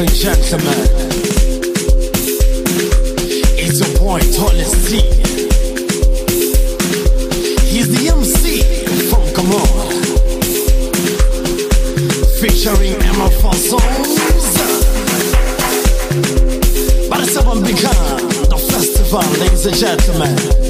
and gentlemen, it's your boy Tony C. He's the MC from Come On, featuring Emma Fonsoza. But it's up about become the festival, ladies and gentlemen.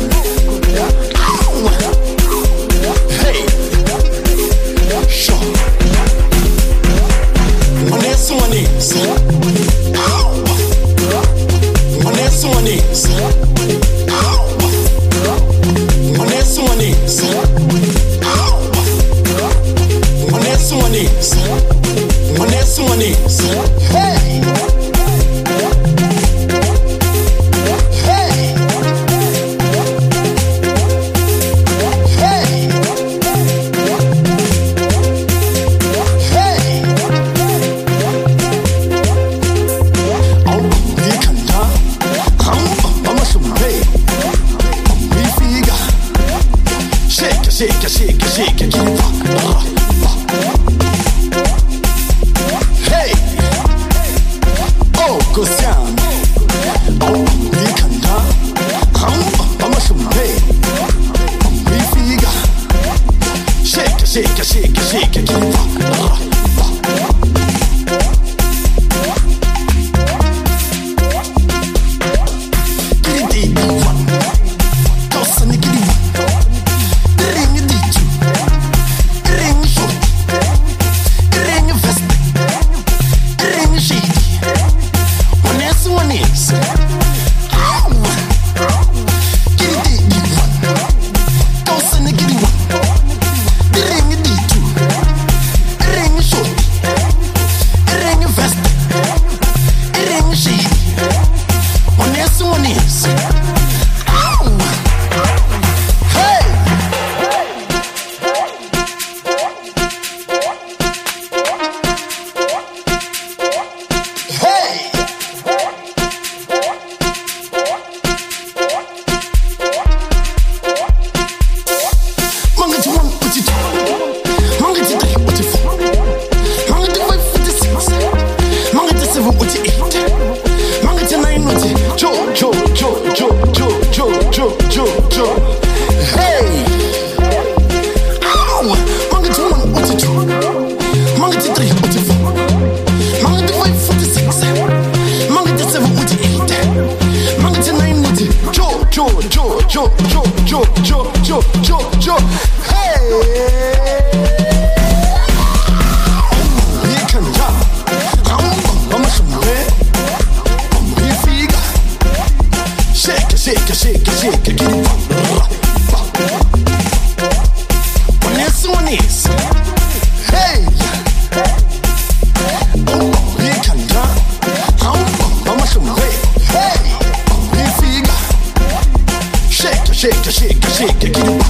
Shake it, shake it, shake it, get it.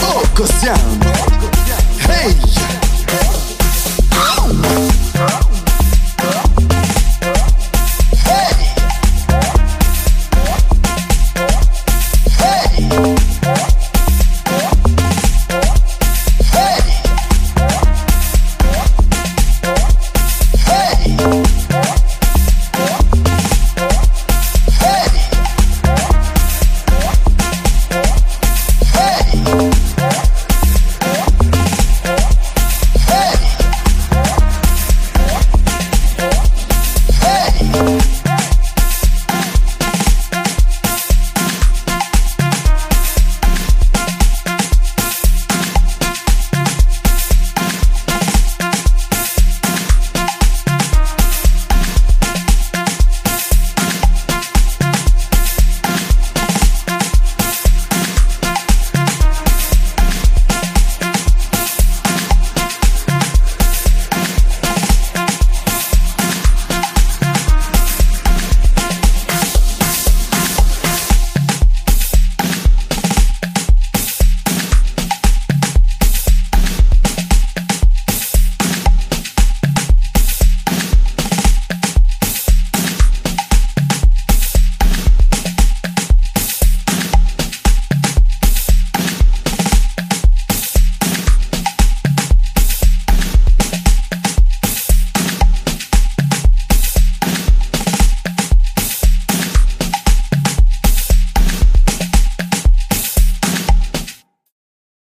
Oh, cause down.